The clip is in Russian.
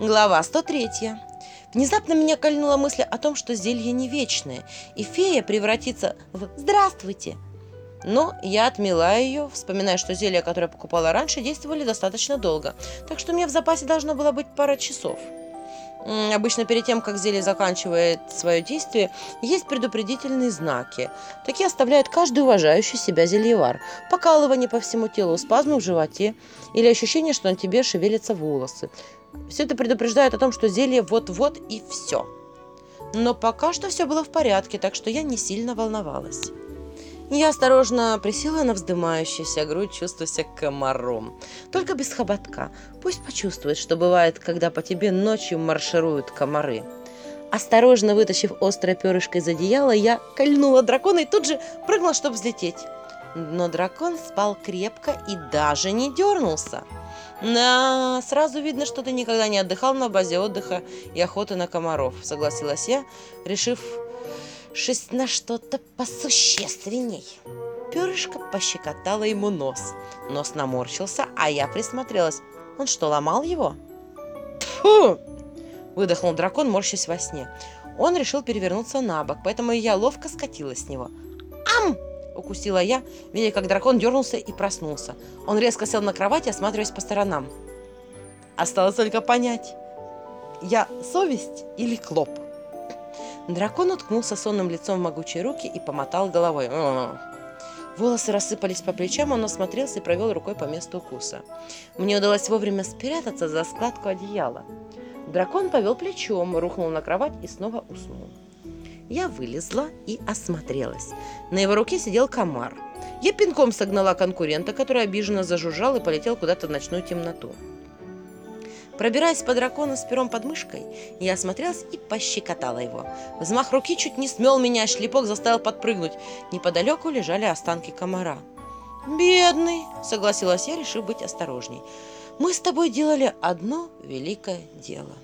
Глава 103. Внезапно меня кольнула мысль о том, что зелье не вечное, и фея превратится в «Здравствуйте!». Но я отмела ее, вспоминая, что зелья, которые я покупала раньше, действовали достаточно долго, так что у меня в запасе должно было быть пара часов. Обычно перед тем, как зелье заканчивает свое действие, есть предупредительные знаки. Такие оставляет каждый уважающий себя зельевар. Покалывание по всему телу, спазмы в животе или ощущение, что на тебе шевелятся волосы. Все это предупреждает о том, что зелье вот-вот и все. Но пока что все было в порядке, так что я не сильно волновалась. Я осторожно присела на вздымающуюся грудь, чувствуя себя комаром. Только без хоботка. Пусть почувствует, что бывает, когда по тебе ночью маршируют комары. Осторожно вытащив острое перышко из одеяла, я кольнула дракона и тут же прыгнула, чтобы взлететь. Но дракон спал крепко и даже не дернулся. Да, сразу видно, что ты никогда не отдыхал на базе отдыха и охоты на комаров, согласилась я, решив шесть на что-то посущественней. Перышко пощекотало ему нос. Нос наморщился, а я присмотрелась. Он что, ломал его? Фу! Выдохнул дракон, морщась во сне. Он решил перевернуться на бок, поэтому я ловко скатилась с него. Укусила я, видя, как дракон дернулся и проснулся. Он резко сел на кровати, осматриваясь по сторонам. Осталось только понять, я совесть или клоп? Дракон уткнулся сонным лицом в могучие руки и помотал головой. «М-м-м». Волосы рассыпались по плечам, он осмотрелся и провел рукой по месту укуса. Мне удалось вовремя спрятаться за складку одеяла. Дракон повел плечом, рухнул на кровать и снова уснул. Я вылезла и осмотрелась. На его руке сидел комар. Я пинком согнала конкурента, который обиженно зажужжал и полетел куда-то в ночную темноту. Пробираясь по дракону с пером под мышкой, я осмотрелась и пощекотала его. Взмах руки чуть не смел меня, шлепок заставил подпрыгнуть. Неподалеку лежали останки комара. «Бедный!» — согласилась я, решив быть осторожней. «Мы с тобой делали одно великое дело».